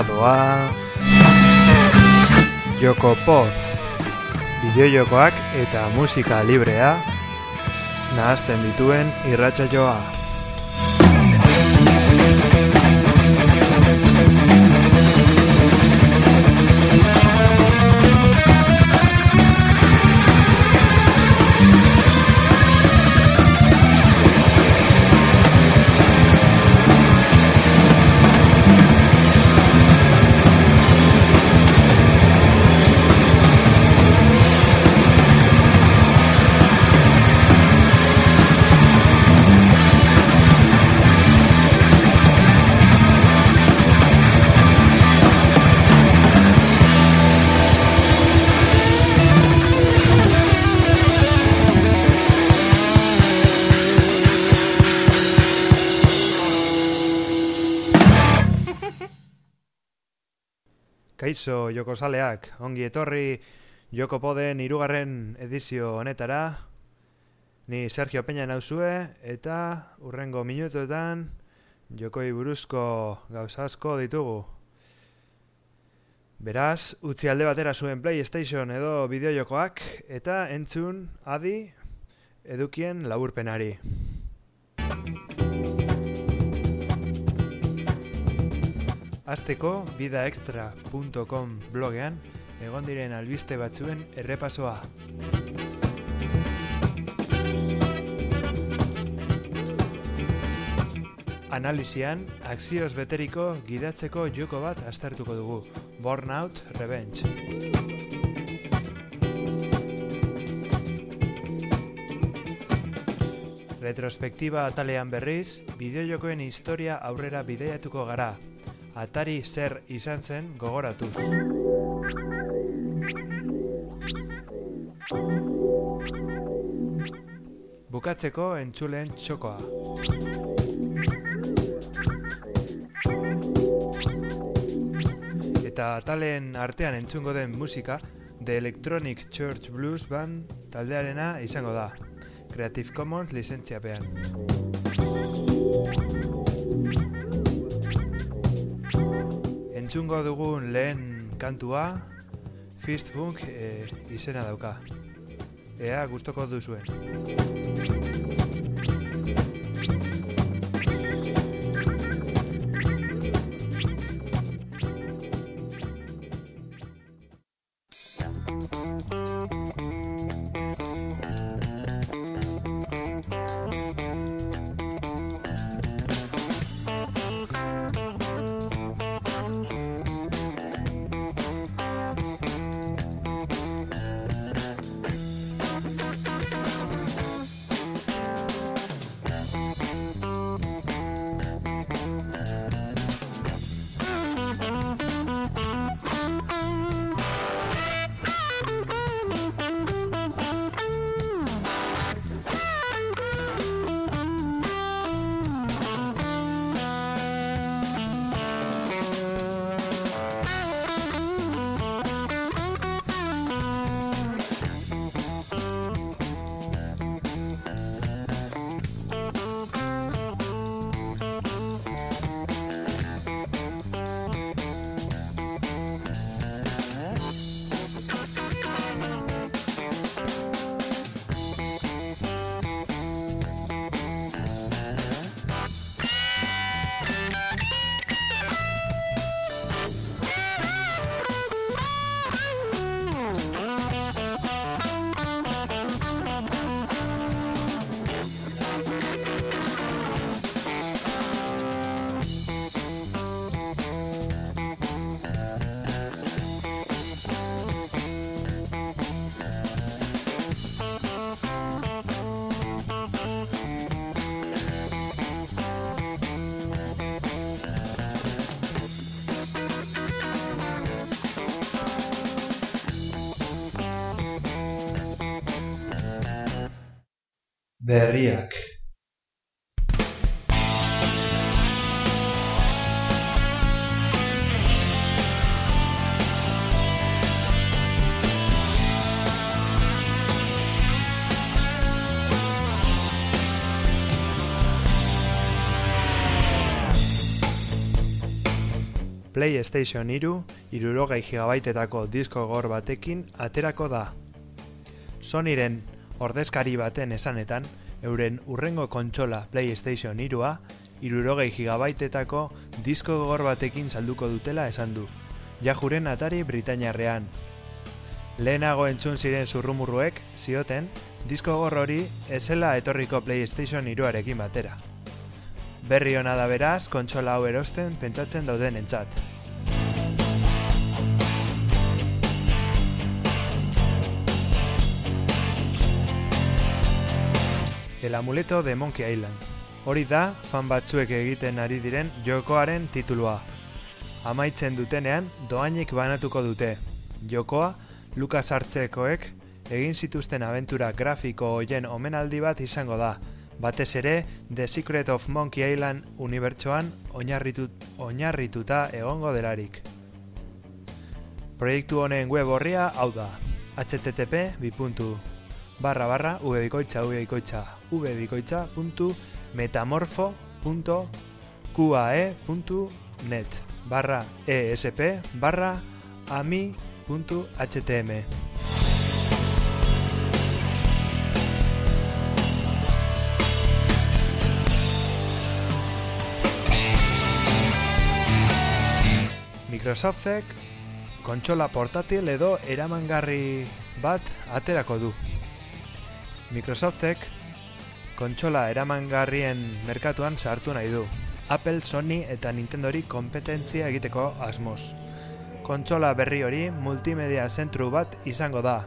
doa Joko Poz. Bideojokoak eta musika librea Nahazten dituen irratxa joa Kaixo Joko Saleak, ongi etorri Joko Poden irugarren edizio honetara. Ni Sergio Peña nauzue eta urrengo minutuetan Jokoi buruzko gauza asko ditugu. Beraz, utzi alde batera zuen PlayStation edo bideojokoak eta entzun adi edukien laburpenari. Azteko bidaextra.com blogean egon diren albiste batzuen errepasoa. Analizian, akzioz beteriko gidatzeko joko bat aztertuko dugu. Burnout Revenge. Retrospektiba atalean berriz, bideojokoen historia aurrera bideiatuko gara, Atari zer izan zen gogoratu. Bukatzeko entzulen txokoa. Eta atalen artean entzungo den musika, The Electronic Church Blues Band taldearena izango da. Creative Commons lizentziapean. Entzungo dugun lehen kantua Fist Funk e, izena dauka. Ea gustoko duzuen. Berriak PlayStation 3 irurogei gigabaitetako disko gor batekin aterako da. Sonyren ordezkari baten esanetan, euren urrengo kontsola PlayStation 3a irurogei gigabaitetako disko gor batekin salduko dutela esan du. Jajuren atari Britainiarrean. Lehenago entzun ziren zurrumurruek, zioten, disko gor hori ezela etorriko PlayStation 3arekin batera. Berri hona da beraz, kontsola hau erosten pentsatzen dauden entzat. El amuleto de Monkey Island. Hori da, fan batzuek egiten ari diren jokoaren titulua. Amaitzen dutenean, doainik banatuko dute. Jokoa, Lucas Artzekoek egin zituzten aventura grafiko hoien omenaldi bat izango da. Batez ere, The Secret of Monkey Island unibertsoan oinarritut, oinarrituta egongo delarik. Proiektu honen web horria hau da. http barra barra vbikoitza vbikoitza vbikoitza puntu metamorfo punto qae puntu net barra esp barra ami puntu htm Microsoftek kontsola portatil edo eramangarri bat aterako du. Microsoftek kontsola eramangarrien merkatuan sartu nahi du. Apple, Sony eta Nintendori kompetentzia egiteko asmoz. Kontsola berri hori multimedia zentru bat izango da.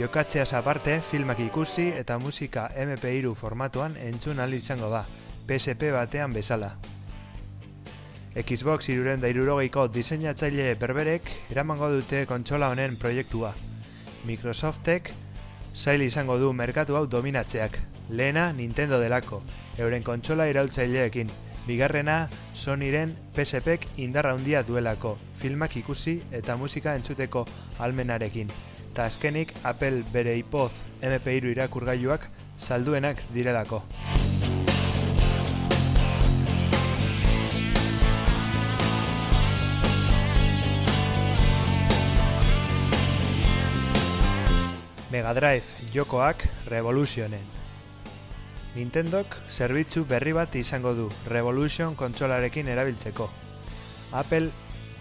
Jokatzeaz aparte, filmak ikusi eta musika MP3 formatuan entzun ali izango da, PSP batean bezala. Xbox iruren da irurogeiko diseinatzaile berberek eramango dute kontsola honen proiektua. Microsoftek zail izango du merkatu hau dominatzeak. Lehena Nintendo delako, euren kontsola iraultzaileekin. Bigarrena Sonyren PSPek indarra handia duelako, filmak ikusi eta musika entzuteko almenarekin. Ta azkenik Apple bere ipoz MP3 irakurgailuak salduenak direlako. Mega Drive jokoak Revolutionen. Nintendok zerbitzu berri bat izango du Revolution kontsolarekin erabiltzeko. Apple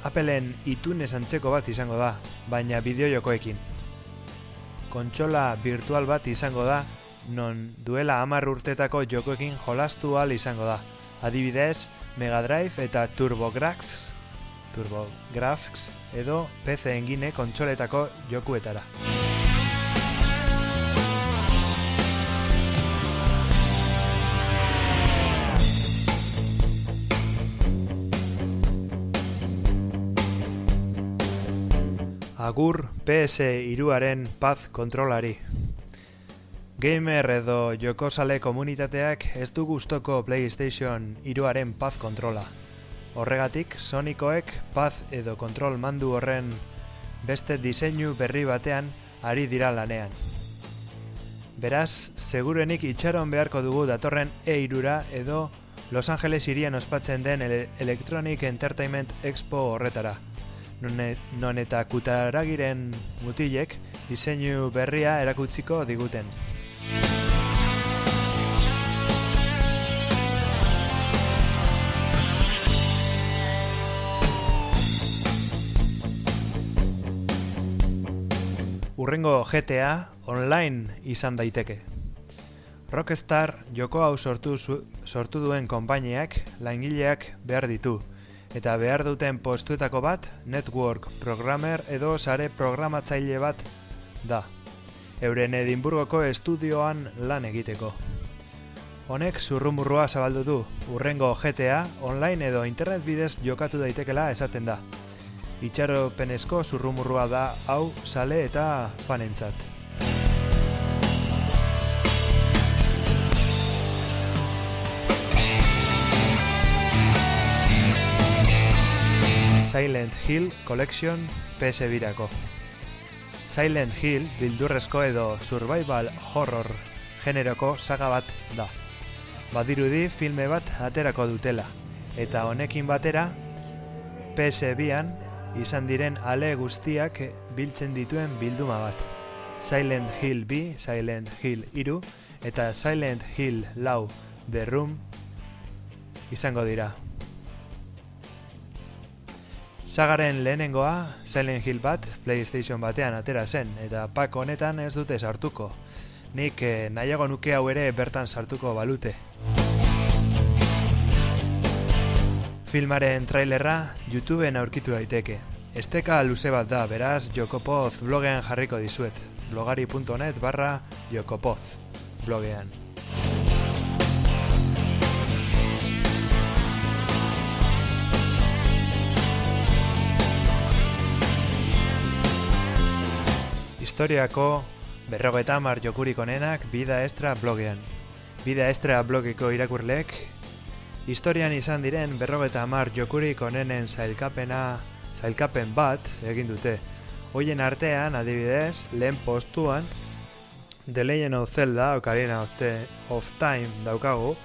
Appleen iTunes antzeko bat izango da, baina bideojokoekin. Kontsola virtual bat izango da, non duela hamar urtetako jokoekin jolastu al izango da. Adibidez, Mega Drive eta TurboGrafx, TurboGrafx edo PC engine kontsoletako jokuetara. Agur PS iruaren paz kontrolari. Gamer edo jokosale komunitateak ez du gustoko PlayStation iruaren paz kontrola. Horregatik, Sonicoek paz edo kontrol mandu horren beste diseinu berri batean ari dira lanean. Beraz, segurenik itxaron beharko dugu datorren E-irura edo Los Angeles irian ospatzen den Electronic Entertainment Expo horretara non eta kutaragiren mutilek diseinu berria erakutziko diguten. Urrengo GTA online izan daiteke. Rockstar joko hau sortu, sortu duen konpainiak langileak behar ditu, eta behar duten postuetako bat network programmer edo sare programatzaile bat da. Euren Edinburgoko estudioan lan egiteko. Honek zurrumurrua zabaldu du, urrengo GTA online edo internet bidez jokatu daitekela esaten da. Itxaro penezko zurrumurrua da hau sale eta fanentzat. Silent Hill Collection PS birako. Silent Hill bildurrezko edo survival horror generoko saga bat da. Badirudi filme bat aterako dutela, eta honekin batera PS bian izan diren ale guztiak biltzen dituen bilduma bat. Silent Hill B, Silent Hill iru, eta Silent Hill lau The Room izango dira. Sagaren lehenengoa, Silent Hill bat, PlayStation batean atera zen, eta pak honetan ez dute sartuko. Nik eh, nahiago nuke hau ere bertan sartuko balute. Filmaren trailerra YouTubeen aurkitu daiteke. Esteka luze bat da, beraz Jokopoz blogean jarriko dizuet. blogari.net barra Jokopoz blogean. Historiako berrogeta mar jokurik onenak Bida Estra blogean. Bida Estra blogeko irakurlek, historian izan diren berrogeta mar jokurik onenen zailkapena, zailkapen bat egin dute. Hoien artean, adibidez, lehen postuan, The Legend of Zelda, Ocarina of, of Time daukagu,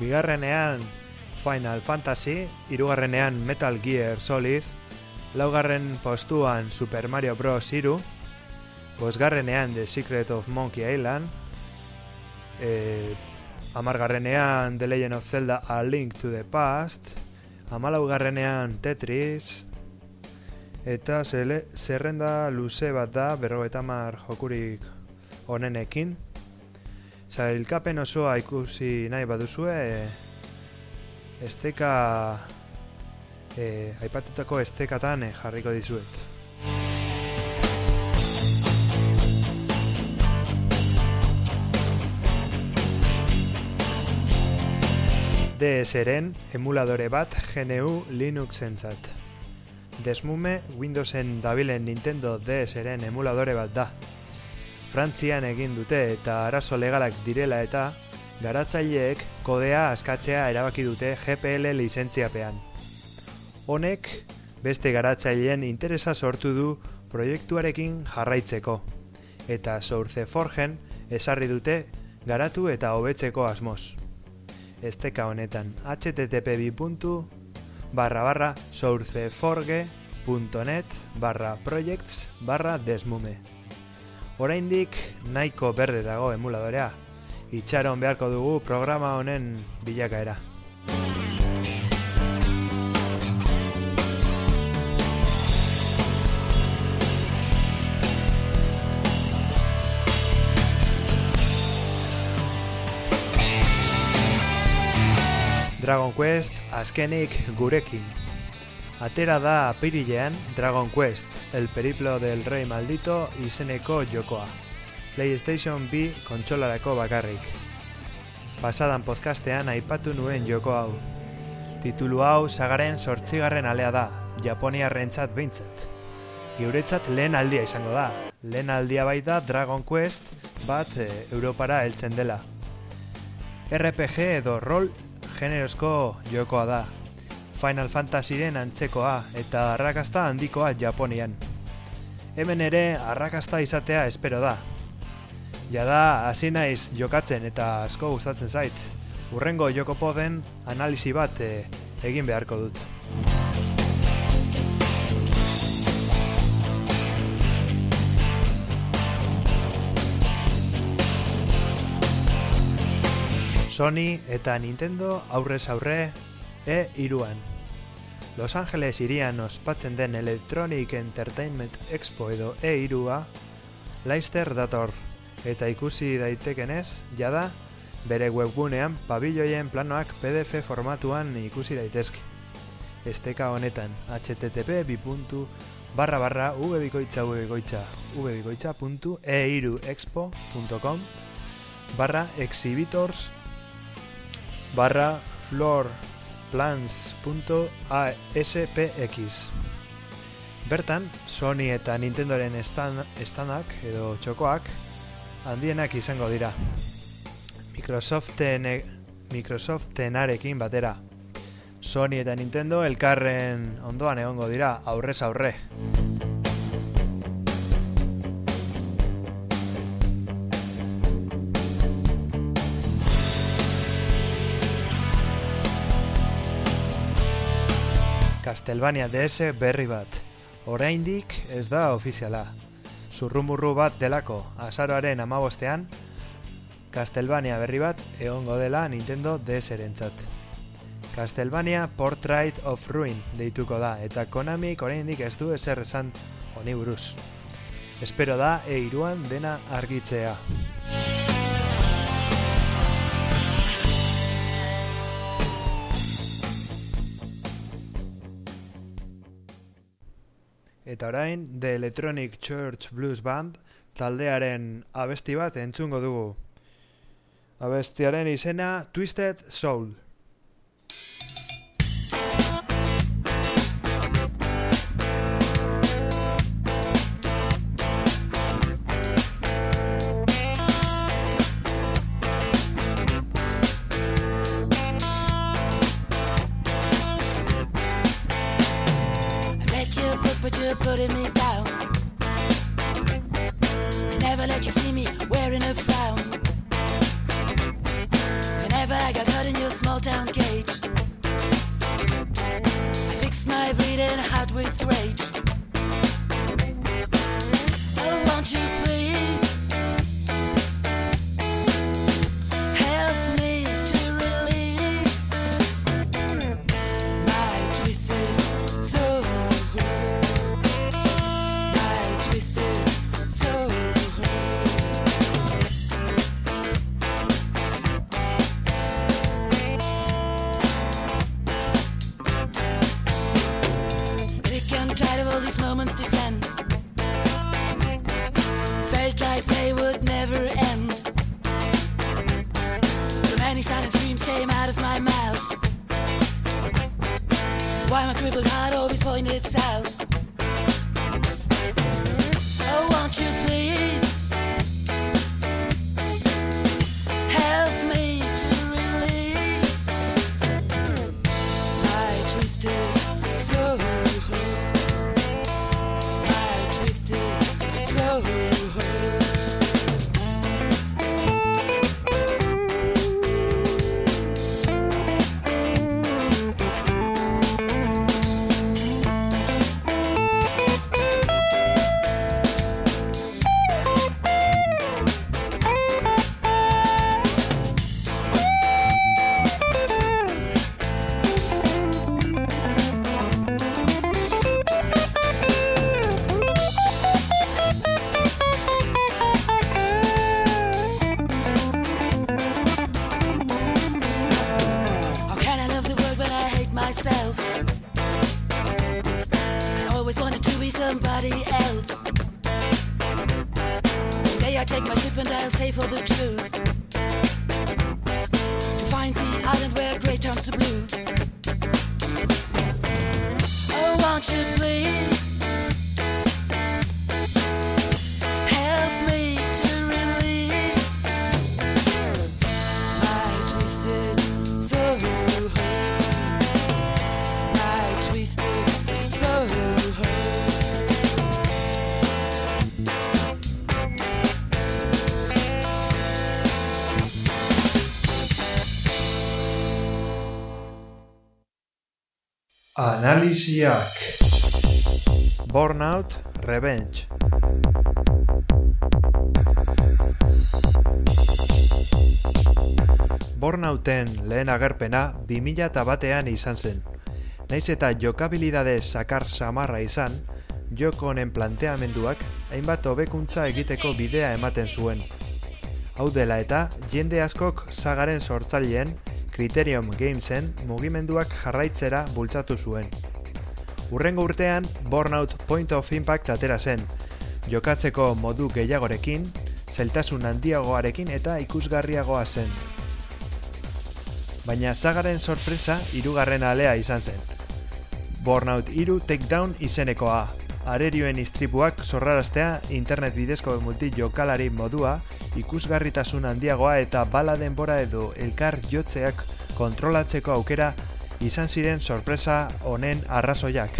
bigarrenean Final Fantasy, irugarrenean Metal Gear Solid, laugarren postuan Super Mario Bros. iru, bosgarrenean The Secret of Monkey Island, e, amargarrenean The Legend of Zelda A Link to the Past, amalaugarrenean Tetris, eta zerrenda luze bat da, berro eta mar jokurik onenekin. Zailkapen osoa ikusi nahi baduzue, esteka, e, aipatutako estekatan e, jarriko dizuet. DSren emuladore bat GNU Linux entzat. Desmume Windowsen dabilen Nintendo DSren emuladore bat da, Frantzian egin dute eta arazo legalak direla eta garatzaileek kodea askatzea erabaki dute GPL lizentziapean. Honek, beste garatzaileen interesa sortu du proiektuarekin jarraitzeko, eta Source Forgen esarri dute garatu eta hobetzeko asmoz. Esteka honetan http barra barra sourceforge.net barra projects barra desmume. Oraindik nahiko berde dago emuladorea. Itxaron beharko dugu programa honen bilakaera. Dragon Quest azkenik gurekin. Atera da apirilean Dragon Quest, el periplo del rey maldito izeneko jokoa. PlayStation B kontsolarako bakarrik. Pasadan podcastean aipatu nuen joko hau. Titulu hau sagaren sortzigarren alea da, Japonia rentzat behintzat. Geuretzat lehen aldia izango da. Lehen aldia baita Dragon Quest bat e, Europara heltzen dela. RPG edo rol generosko jokoa da, Final Fantasyren antzekoa eta arrakasta handikoa Japonian. Hemen ere arrakasta izatea espero da. Jada hasi naiz jokatzen eta asko gustatzen zait. Urrengo joko poden analisi bat e, egin beharko dut. Sony eta Nintendo aurrez aurre e iruan. Los Angeles irian ospatzen den Electronic Entertainment Expo edo e irua, Leicester dator, eta ikusi daitekenez, jada, bere webgunean pabilloien planoak PDF formatuan ikusi daitezke. Esteka honetan, http bipuntu barra barra vbikoitza vbikoitza vbikoitza.eiruexpo.com barra exhibitors barra floor plans.aspx. Bertan, Sony eta Nintendoren estanak edo txokoak handienak izango dira. Microsoften, Microsoften arekin batera. Sony eta Nintendo elkarren ondoan egongo dira aurrez aurre. Castlevania DS berri bat. Oraindik ez da ofiziala. Zurrumurru bat delako azaroaren amabostean, Castlevania berri bat egongo dela Nintendo DS erentzat. Castlevania Portrait of Ruin deituko da, eta Konami oraindik ez du ezer esan honi buruz. Espero da eiruan dena argitzea. Eta orain, The Electronic Church Blues Band taldearen abesti bat entzungo dugu. Abestiaren izena Twisted Soul. silent screams came out of my mouth. Why my crippled heart always pointed south? Analisiak Burnout Revenge Burnouten lehen agerpena 2000 batean izan zen. Naiz eta jokabilidade sakar samarra izan, joko honen planteamenduak hainbat hobekuntza egiteko bidea ematen zuen. Hau dela eta, jende askok sagaren sortzaileen Criterion Gamesen mugimenduak jarraitzera bultzatu zuen. Urrengo urtean, Burnout Point of Impact atera zen, jokatzeko modu gehiagorekin, zeltasun handiagoarekin eta ikusgarriagoa zen. Baina zagaren sorpresa irugarren alea izan zen. Burnout iru Takedown izenekoa, arerioen istripuak zorraraztea internet bidezko multi jokalari modua ikusgarritasun handiagoa eta bala denbora edo elkar jotzeak kontrolatzeko aukera izan ziren sorpresa honen arrazoiak.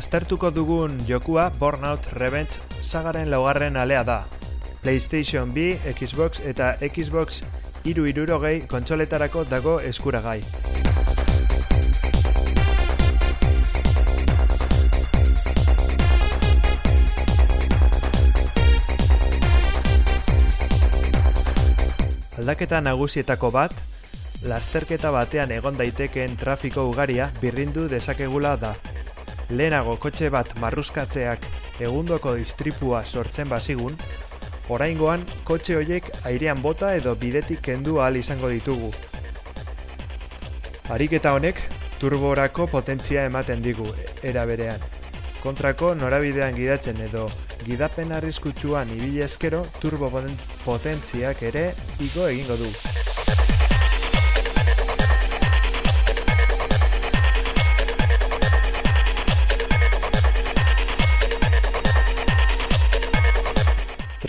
Aztertuko dugun jokua Burnout Revenge sagaren laugarren alea da. PlayStation B, Xbox eta Xbox iru irurogei kontsoletarako dago eskuragai. Aldaketa nagusietako bat, lasterketa batean egon daitekeen trafiko ugaria birrindu dezakegula da. Lehenago kotxe bat marruskatzeak egundoko istripua sortzen bazigun, oraingoan kotxe hoiek airean bota edo bidetik kendu ahal izango ditugu. Ariketa honek turborako potentzia ematen digu era berean. Kontrako norabidean gidatzen edo gidapen arriskutsuan ibile eskero turbo potentziak ere igo egingo du.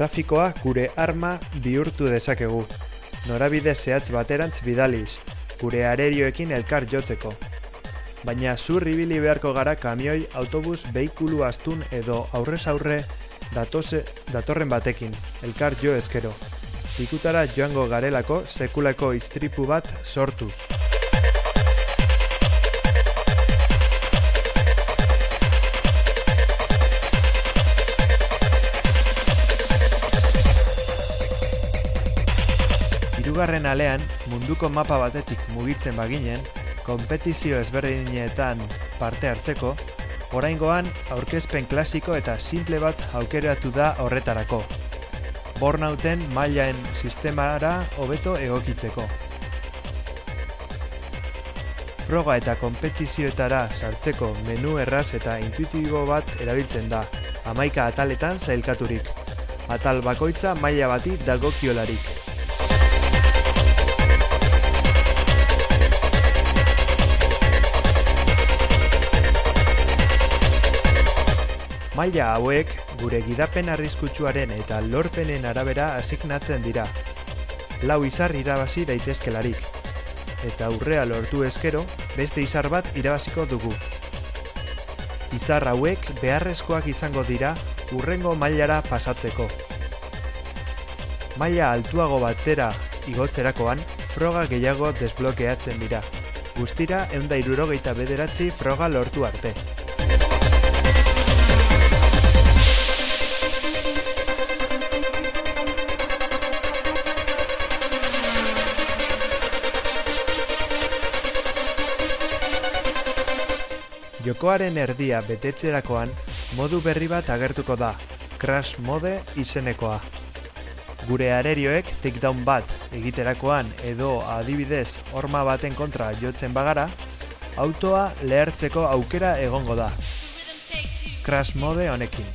Trafikoa gure arma bihurtu dezakegu. Norabide zehatz baterantz bidaliz, gure arerioekin elkar jotzeko. Baina zur ibili beharko gara kamioi, autobus, behikulu astun edo aurrez aurre datose, datorren batekin, elkar jo ezkero. Ikutara joango garelako sekulako istripu bat sortuz. Irugarren alean, munduko mapa batetik mugitzen baginen, kompetizio ezberdinetan parte hartzeko, oraingoan aurkezpen klasiko eta simple bat aukeratu da horretarako. Bornauten mailaen sistemara hobeto egokitzeko. Froga eta kompetizioetara sartzeko menu erraz eta intuitibo bat erabiltzen da, amaika ataletan zailkaturik. Atal bakoitza maila bati dagokiolarik. Maila hauek gure gidapen arriskutsuaren eta lorpenen arabera asignatzen dira. Lau izar irabazi daitezkelarik. Eta urrea lortu eskero, beste izar bat irabaziko dugu. Izar hauek beharrezkoak izango dira urrengo mailara pasatzeko. Maila altuago batera igotzerakoan, froga gehiago desblokeatzen dira. Guztira, eunda irurogeita bederatzi froga lortu arte. Jokoaren erdia betetzerakoan modu berri bat agertuko da, Crash Mode izenekoa. Gure arerioek takedown bat egiterakoan edo adibidez horma baten kontra jotzen bagara, autoa lehertzeko aukera egongo da. Crash Mode honekin.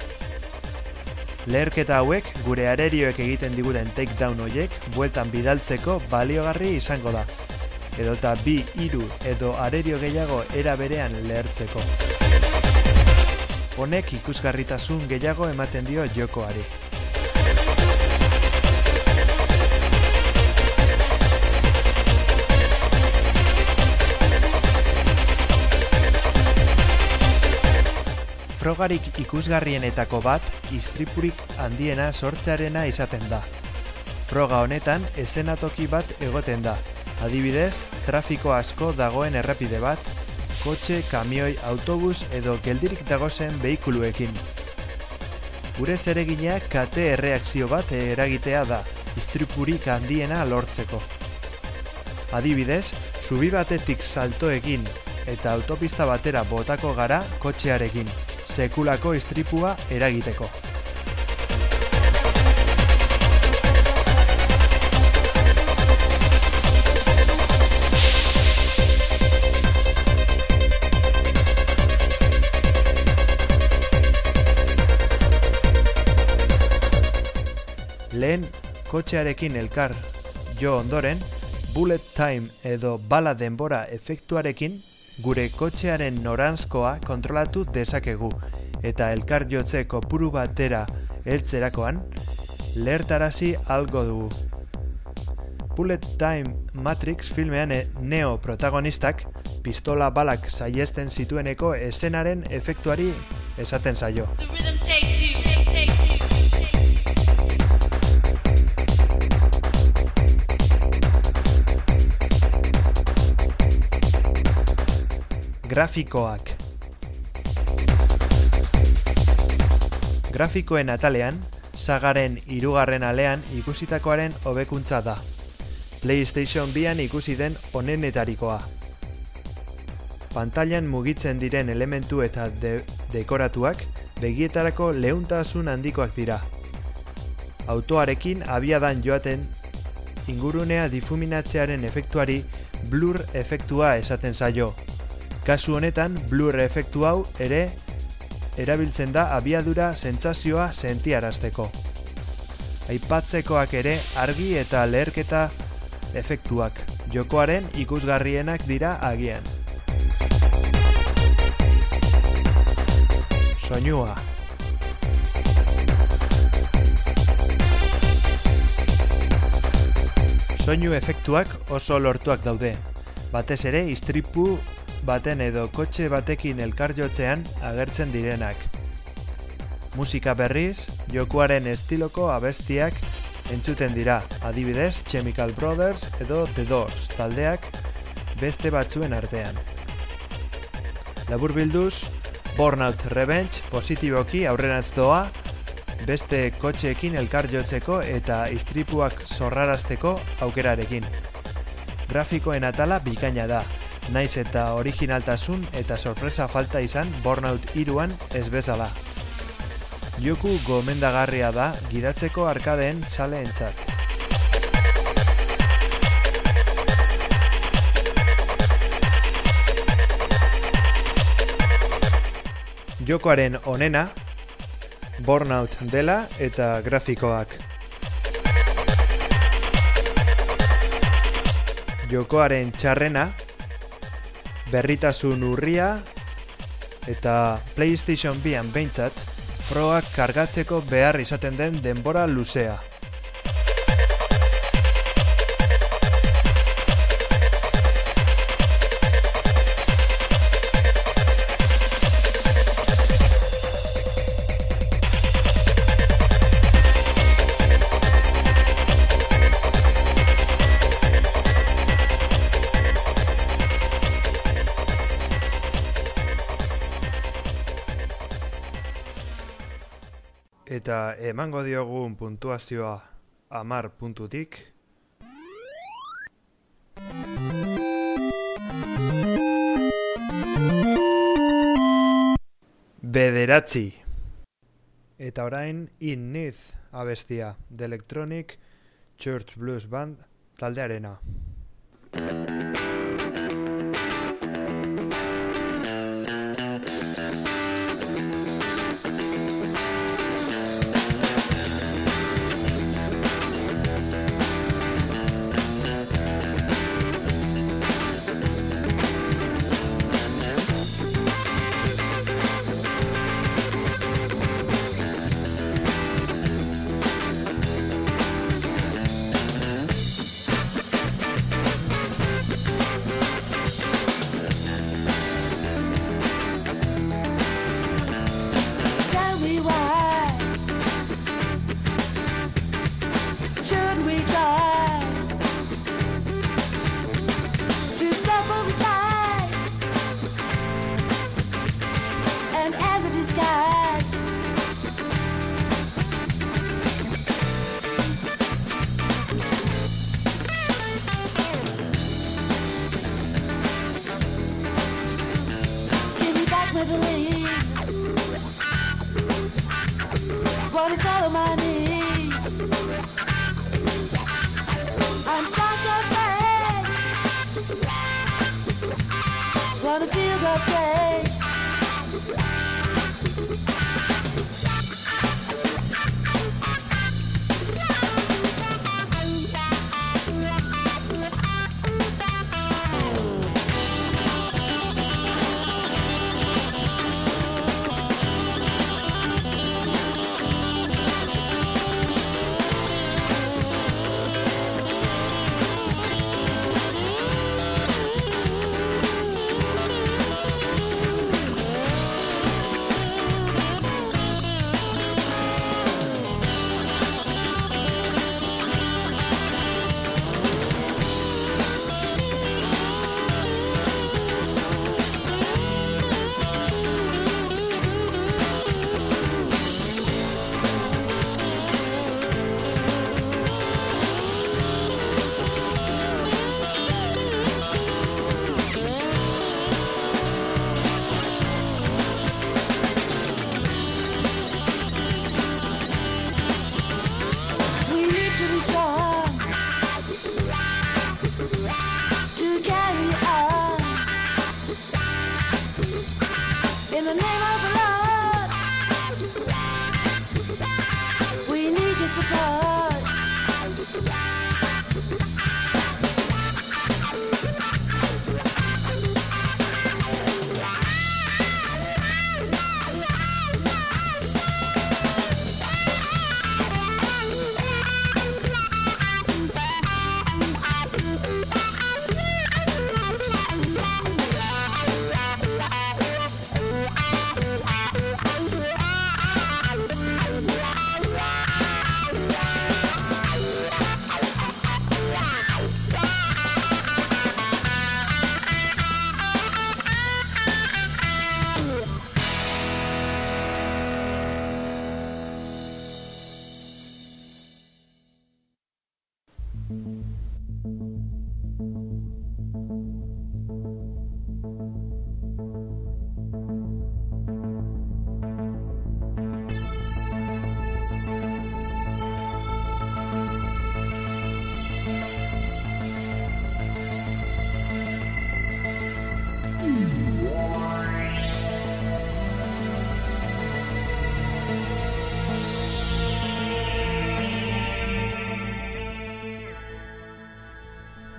Leherketa hauek gure arerioek egiten diguten takedown hoiek bueltan bidaltzeko baliogarri izango da edota bi hiru edo arerio gehiago era berean lehertzeko. Honek ikusgarritasun gehiago ematen dio jokoari. Frogarik ikusgarrienetako bat, istripurik handiena sortzearena izaten da. Froga honetan, ezenatoki bat egoten da, Adibidez, trafiko asko dagoen errepide bat, kotxe, kamioi, autobus edo geldirik dagozen behikuluekin. Gure zeregina kate erreakzio bat eragitea da, istripurik handiena lortzeko. Adibidez, zubi batetik salto egin eta autopista batera botako gara kotxearekin, sekulako istripua eragiteko. Lehen kotxearekin elkar jo ondoren, bullet time edo bala denbora efektuarekin gure kotxearen noranzkoa kontrolatu dezakegu eta elkar jotze kopuru batera heltzerakoan lehertarazi algo dugu. Bullet Time Matrix filmean e, neo protagonistak pistola balak saiesten zitueneko esenaren efektuari esaten zaio. Grafikoak Grafikoen atalean, sagaren irugarren alean ikusitakoaren hobekuntza da. PlayStation 2an ikusi den onenetarikoa. Pantailan mugitzen diren elementu eta dekoratuak begietarako leuntasun handikoak dira. Autoarekin abiadan joaten ingurunea difuminatzearen efektuari blur efektua esaten zaio. Kasu honetan, blur efektu hau ere erabiltzen da abiadura sentsazioa sentiarazteko. Aipatzekoak ere argi eta leherketa efektuak, jokoaren ikusgarrienak dira agian. Soinua Soinu efektuak oso lortuak daude. Batez ere, istripu baten edo kotxe batekin elkarjotzean agertzen direnak. Musika berriz, jokuaren estiloko abestiak entzuten dira, adibidez Chemical Brothers edo The Doors taldeak beste batzuen artean. Labur bilduz, Burnout Revenge positiboki aurrenatz doa, beste kotxeekin elkar jotzeko eta istripuak zorrarazteko aukerarekin. Grafikoen atala bikaina da, naiz eta originaltasun eta sorpresa falta izan Burnout iruan ez bezala. Joku gomendagarria da gidatzeko arkadeen sale entzat. Jokoaren onena, Burnout dela eta grafikoak. Jokoaren txarrena, berritasun urria eta PlayStation 2an behintzat, froak kargatzeko behar izaten den denbora luzea. Emango diogun puntuazioa amar puntutik. Bederatzi. Eta orain In Need abestia, The Electronic Church Blues Band taldearena.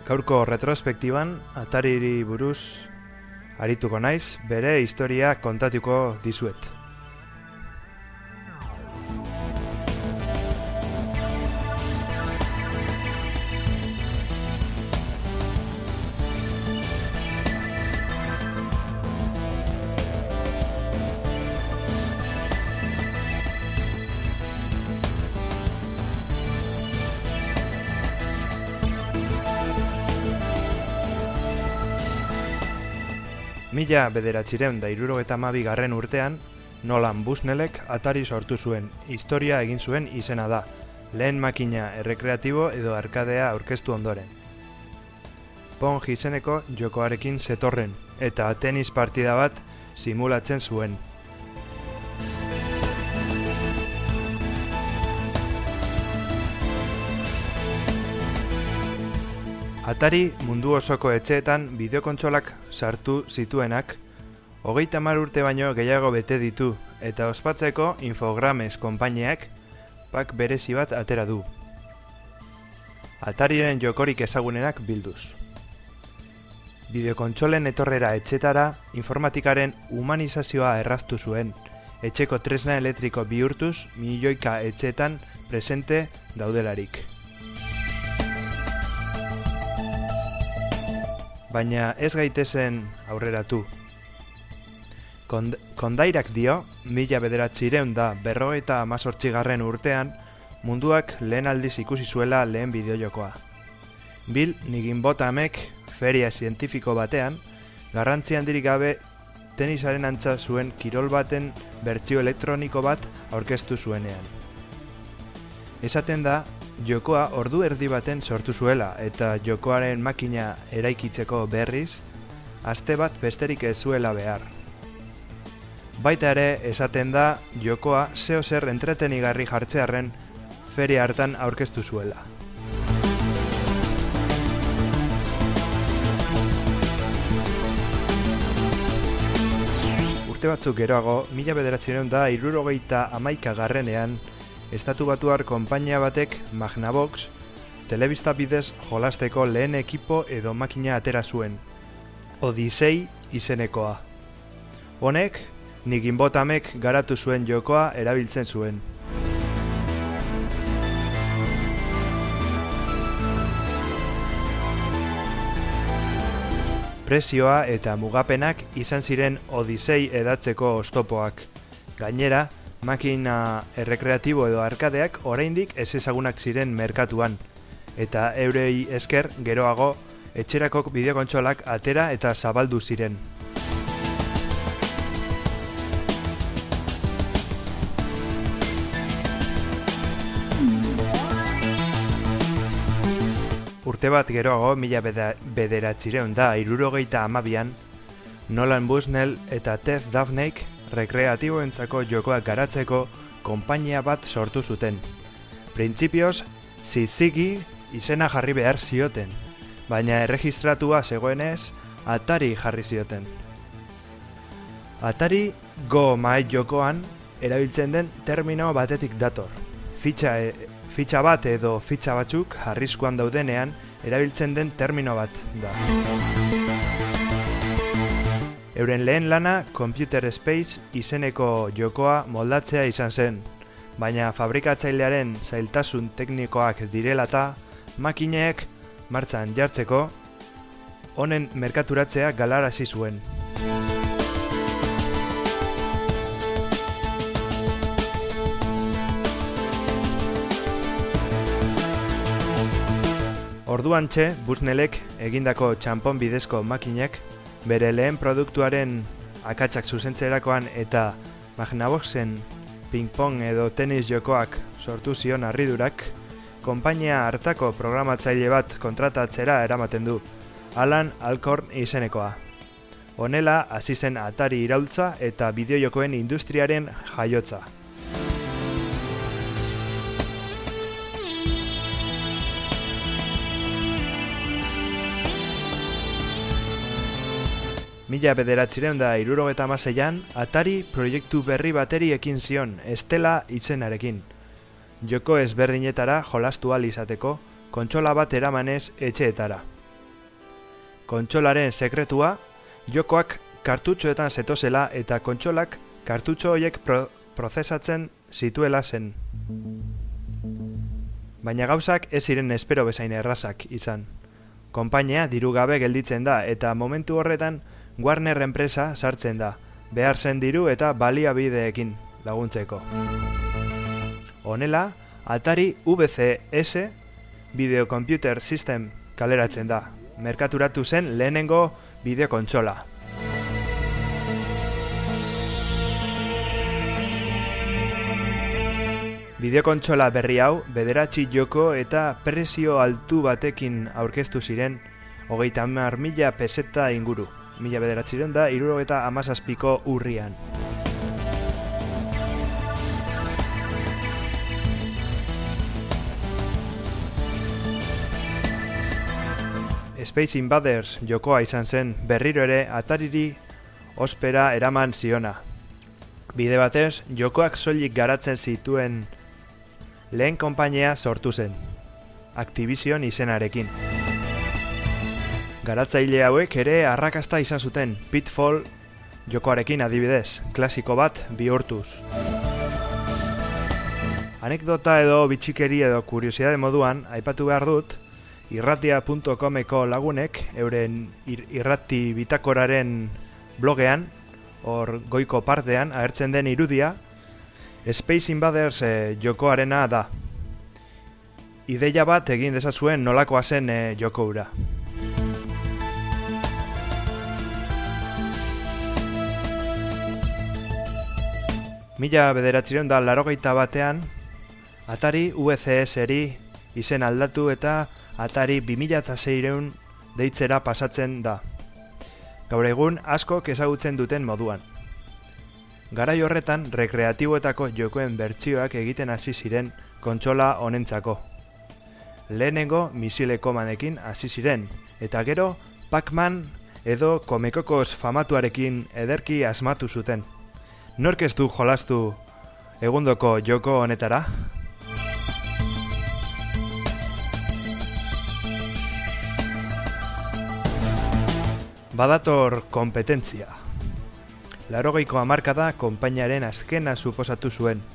Gaurko retrospektiban Atariri buruz arituko naiz, bere historia kontatuko dizuet. Mila bederatzireun da irurogeta mabi garren urtean, Nolan Busnelek atari sortu zuen, historia egin zuen izena da, lehen makina errekreatibo edo arkadea aurkeztu ondoren. Pong izeneko jokoarekin zetorren, eta tenis partida bat simulatzen zuen. Atari mundu osoko etxeetan bideokontsolak sartu zituenak, hogeita mar urte baino gehiago bete ditu, eta ospatzeko infogrames konpainiak pak berezi bat atera du. Atariren jokorik ezagunenak bilduz. Bideokontsolen etorrera etxetara informatikaren humanizazioa erraztu zuen, etxeko tresna elektriko bihurtuz milioika etxetan presente daudelarik. Baina ez gaitezen aurreratu. Kond kondairak dio, mila bederatzireun da berrogeita amazortzigarren urtean, munduak lehen aldiz ikusi zuela lehen bideojokoa. Bil, nigin bota amek, feria zientifiko batean, garrantzi handirik gabe tenisaren antza zuen kirol baten bertsio elektroniko bat aurkeztu zuenean. Esaten da, jokoa ordu erdi baten sortu zuela eta jokoaren makina eraikitzeko berriz, aste bat besterik ez zuela behar. Baita ere, esaten da, jokoa zeo zer entretenigarri jartzearen feria hartan aurkeztu zuela. Urte batzuk geroago, mila bederatzen da irurogeita amaika garrenean, estatu batuar konpainia batek Magnavox telebista bidez jolasteko lehen ekipo edo makina atera zuen. Odisei izenekoa. Honek, nigin botamek garatu zuen jokoa erabiltzen zuen. Prezioa eta mugapenak izan ziren Odisei edatzeko ostopoak. Gainera, makina errekreatibo edo arkadeak oraindik ez ezagunak ziren merkatuan, eta eurei esker geroago etxerako bideokontsolak atera eta zabaldu ziren. Urte bat geroago mila bederatzireun da irurogeita amabian, Nolan Busnell eta Ted Daphneik rekreatiboentzako jokoak garatzeko konpainia bat sortu zuten. Printzipioz, zizigi izena jarri behar zioten, baina erregistratua zegoenez Atari jarri zioten. Atari Go mai jokoan erabiltzen den termino batetik dator. Fitxa, e, fitxa bat edo fitxa batzuk arriskuan daudenean erabiltzen den termino bat da. Euren lehen lana Computer Space izeneko jokoa moldatzea izan zen, baina fabrikatzailearen zailtasun teknikoak direlata, makineek martzan jartzeko, honen merkaturatzea galarazi zuen. Orduan txe, Busnelek egindako txampon bidezko makinek, bere lehen produktuaren akatsak zuzentzerakoan eta Magnavoxen ping-pong edo tenis jokoak sortu zion harridurak, konpainia hartako programatzaile bat kontratatzera eramaten du, Alan Alcorn izenekoa. Honela, hasi zen Atari iraultza eta bideojokoen industriaren jaiotza. Mila bederatzireun da irurogeta maseian, Atari proiektu berri bateri ekin zion, Estela itzenarekin. Joko ezberdinetara jolastu izateko, kontsola bat eramanez etxeetara. Kontsolaren sekretua, jokoak kartutxoetan zetozela eta kontsolak kartutxo horiek pro prozesatzen zituela zen. Baina gauzak ez ziren espero bezain errazak izan. Konpainia diru gabe gelditzen da eta momentu horretan Warner enpresa sartzen da, behar zen diru eta baliabideekin laguntzeko. Honela, Atari VCS Video Computer System kaleratzen da, merkaturatu zen lehenengo bideokontsola. Bideokontsola berri hau, bederatzi joko eta presio altu batekin aurkeztu ziren, hogeita mila peseta inguru mila bederatziren da, iruro eta amazazpiko urrian. Space Invaders jokoa izan zen berriro ere atariri ospera eraman ziona. Bide batez, jokoak soilik garatzen zituen lehen konpainia sortu zen. Activision izenarekin. Garatzaile hauek ere arrakasta izan zuten Pitfall jokoarekin adibidez, klasiko bat bihurtuz. Anekdota edo bitxikeri edo kuriosidade moduan, aipatu behar dut, irratia.comeko lagunek, euren irrati bitakoraren blogean, hor goiko partean, agertzen den irudia, Space Invaders e, jokoarena da. Ideia bat egin dezazuen nolakoa zen e, joko ura. Mila bederatzireun da larogeita batean, Atari UCS-eri izen aldatu eta Atari 2006 deitzera pasatzen da. Gaur egun askok ezagutzen duten moduan. Garai horretan, rekreatiboetako jokoen bertsioak egiten hasi ziren kontsola honentzako. Lehenengo misileko manekin hasi ziren, eta gero Pac-Man edo komekokos famatuarekin ederki asmatu zuten. Nork ez du jolastu egundoko joko honetara? Badator kompetentzia. Larogeiko amarkada konpainaren azkena suposatu zuen.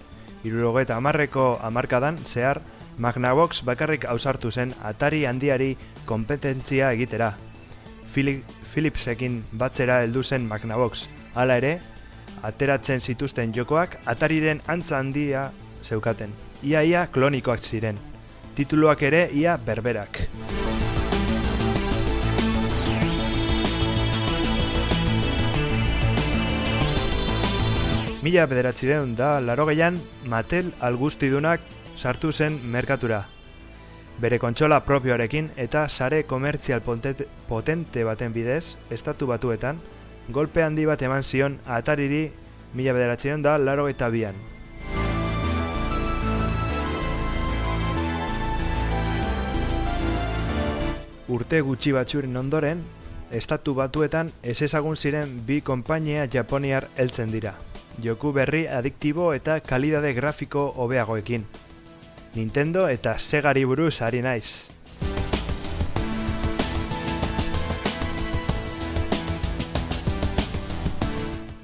Irurogeta amarreko amarkadan zehar Magnavox bakarrik ausartu zen atari handiari kompetentzia egitera. Philipsekin batzera heldu zen Magnavox. Hala ere, ateratzen zituzten jokoak atariren antza handia zeukaten. Ia ia klonikoak ziren. Tituluak ere ia berberak. Mila bederatzireun da laro gehian Matel algustidunak sartu zen merkatura. Bere kontsola propioarekin eta sare komertzial potente baten bidez, estatu batuetan, golpe handi bat eman zion atariri mila bederatzen da laro eta bian. urte gutxi batzuren ondoren, estatu batuetan ez ezagun ziren bi konpainia japoniar heltzen dira. Joku berri adiktibo eta kalidade grafiko hobeagoekin. Nintendo eta Segari buruz ari naiz.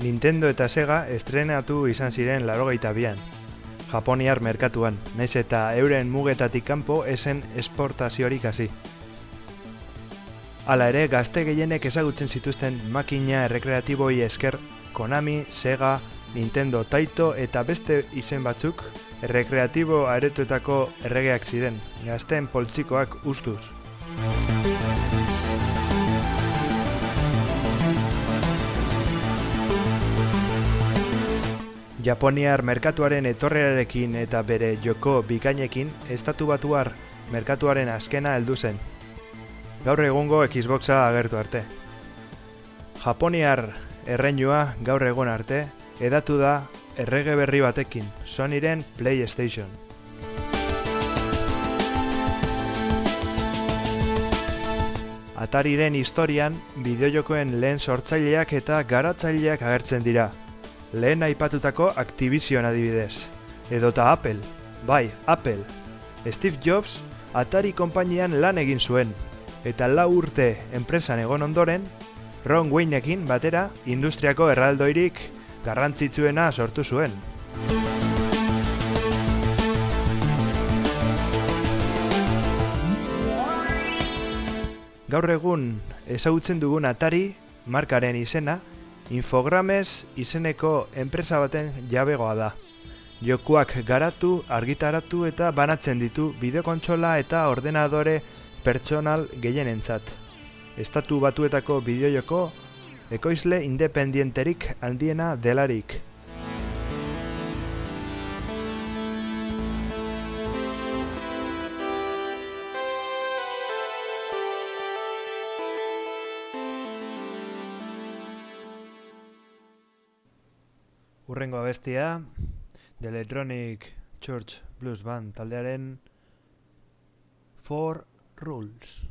Nintendo eta Sega estrenatu izan ziren larogeita bian, Japoniar merkatuan, naiz eta euren mugetatik kanpo esen esportaziorik hasi. Hala ere, gazte gehienek ezagutzen zituzten makina errekreatiboi esker Konami, Sega, Nintendo, Taito eta beste izen batzuk errekreatibo aretuetako erregeak ziren, gazten poltsikoak ustuz. Japoniar merkatuaren etorrearekin eta bere joko bikainekin estatu batuar merkatuaren azkena heldu zen. Gaur egungo Xboxa agertu arte. Japoniar erreinua gaur egon arte edatu da errege berri batekin, Sonyren PlayStation. Atariren historian, bideojokoen lehen sortzaileak eta garatzaileak agertzen dira, lehen aipatutako Activision adibidez. Edota Apple, bai, Apple. Steve Jobs Atari konpainian lan egin zuen, eta lau urte enpresan egon ondoren, Ron Wayneekin batera industriako erraldoirik garrantzitsuena sortu zuen. Gaur egun ezagutzen dugun Atari markaren izena Infogrames izeneko enpresa baten jabegoa da. Jokuak garatu, argitaratu eta banatzen ditu bideokontsola eta ordenadore pertsonal gehienentzat. Estatu batuetako bideojoko ekoizle independienterik handiena delarik. Urrengo abestia, The Electronic Church Blues Band taldearen Four Rules.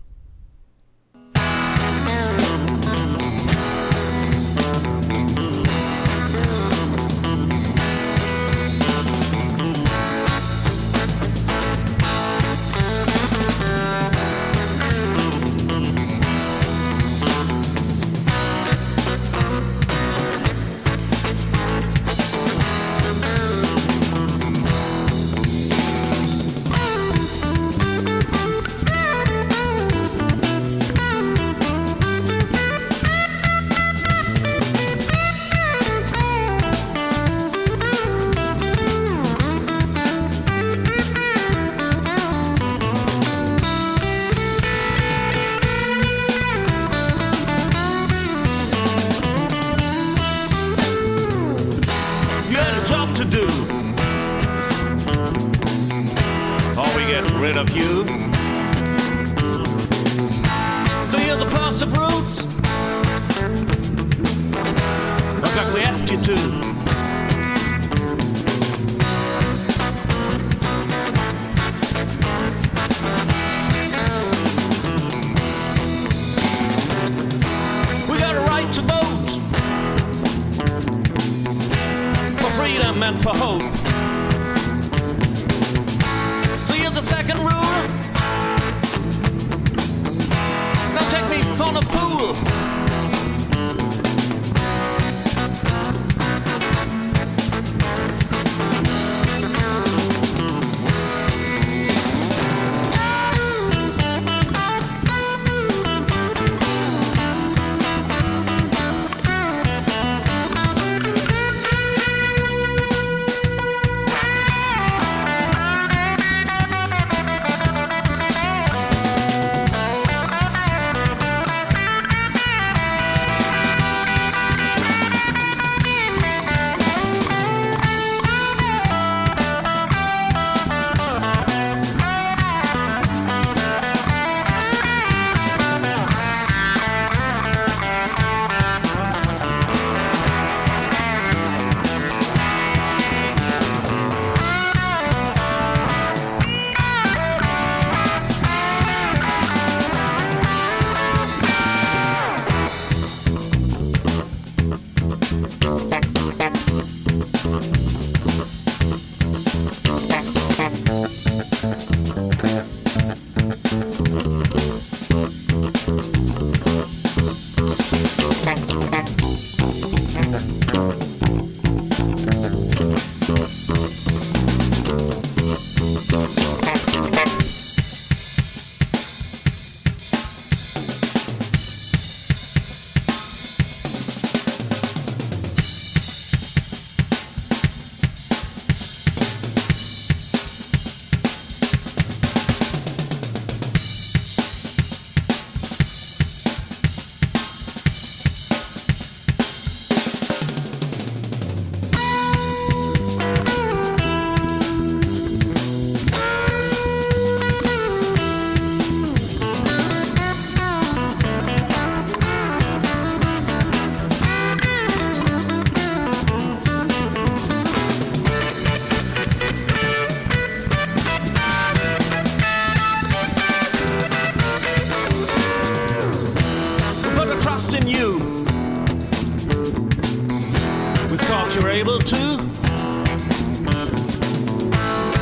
able to.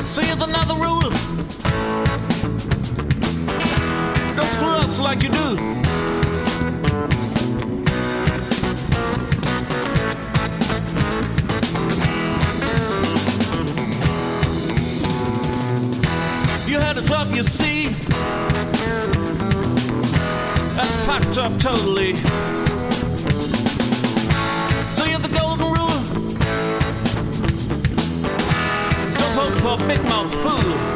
So another rule. Don't screw us like you do. You had it up, you see. And fucked up totally. for a big mouth fool.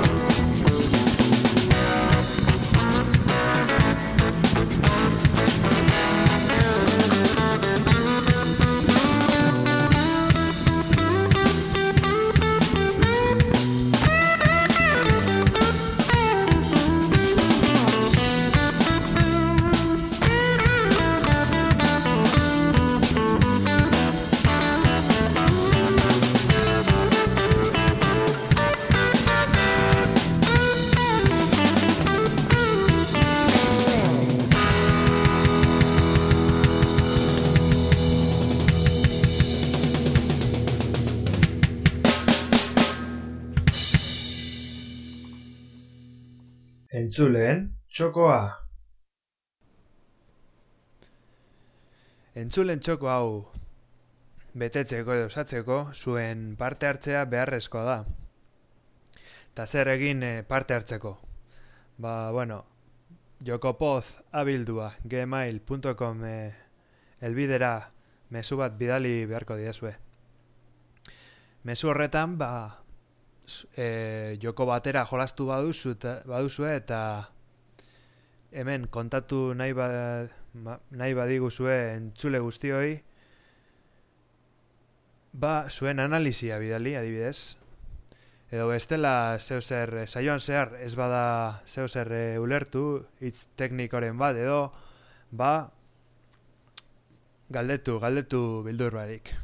Entzuleen txokoa. Entzulen txoko hau betetzeko edo osatzeko zuen parte hartzea beharrezkoa da. Ta zer egin eh, parte hartzeko. Ba, bueno, jokopoz abildua gmail.com e, elbidera mezu bat bidali beharko diazue. Mezu horretan, ba, e, joko batera jolastu baduzu baduzu eta hemen kontatu nahi ba, nahi badiguzue entzule guztioi. Ba zuen analizia bidali adibidez. Edo bestela zeu zer saioan zehar ez bada zeu zer e, ulertu hitz teknikoren bat edo ba galdetu galdetu bildur barik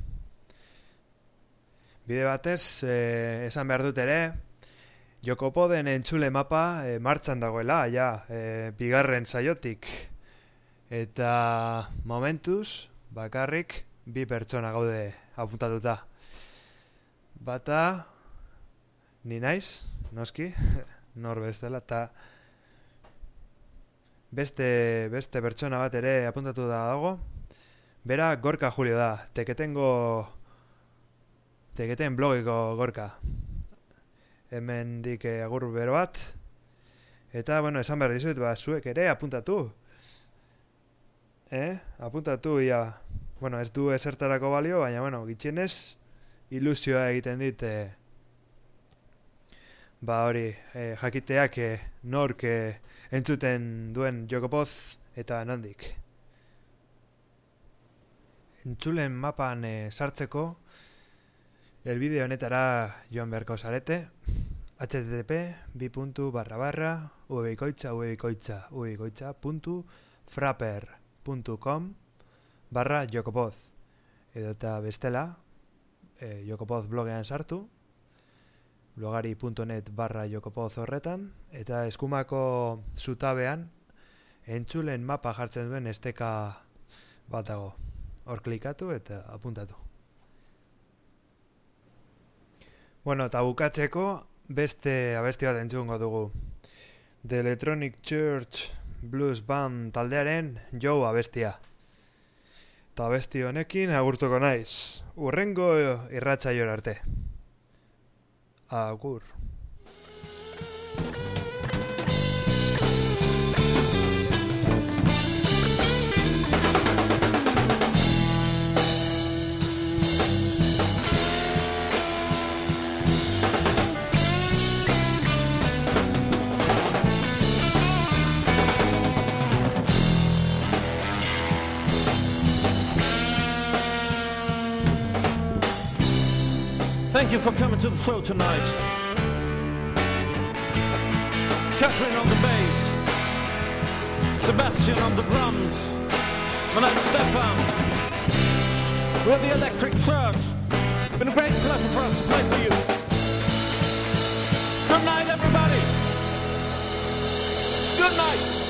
Bide batez, eh, esan behar dut ere, Jokopoden entzule mapa eh, martxan dagoela, ja, eh, bigarren saiotik. Eta momentuz, bakarrik, bi pertsona gaude apuntatuta. Bata, ni naiz, noski, nor bestela, eta beste, beste pertsona bat ere apuntatu da dago. Bera, gorka julio da, teketengo Tegeten blogeko gorka. Hemen dik eh, agur bero bat. Eta, bueno, esan behar dizuet, ba, zuek ere apuntatu. Eh? Apuntatu, ia. Bueno, ez du esertarako balio, baina, bueno, gitxienez, ilusioa egiten dit, eh, ba, hori, eh, jakiteak eh, nork eh, entzuten duen jokopoz eta nondik. Entzulen mapan eh, sartzeko, El bideo honetara joan beharko zarete. Http bi puntu barra barra ubikoitza ubikoitza ubikoitza puntu frapper puntu com barra jokopoz. Edo eta bestela e, jokopoz blogean sartu blogari.net barra jokopoz horretan eta eskumako zutabean entzulen mapa jartzen duen esteka batago hor klikatu eta apuntatu Bueno, eta bukatzeko, beste abesti bat entzungo dugu. The Electronic Church Blues Band taldearen Joe abestia. Ta abesti honekin agurtuko naiz. Urrengo irratsa arte. Agur. Thank you for coming to the show tonight. Catherine on the bass, Sebastian on the drums, my name's Stefan. We're the Electric Church. Been a great pleasure for us to play for you. Good night, everybody. Good night.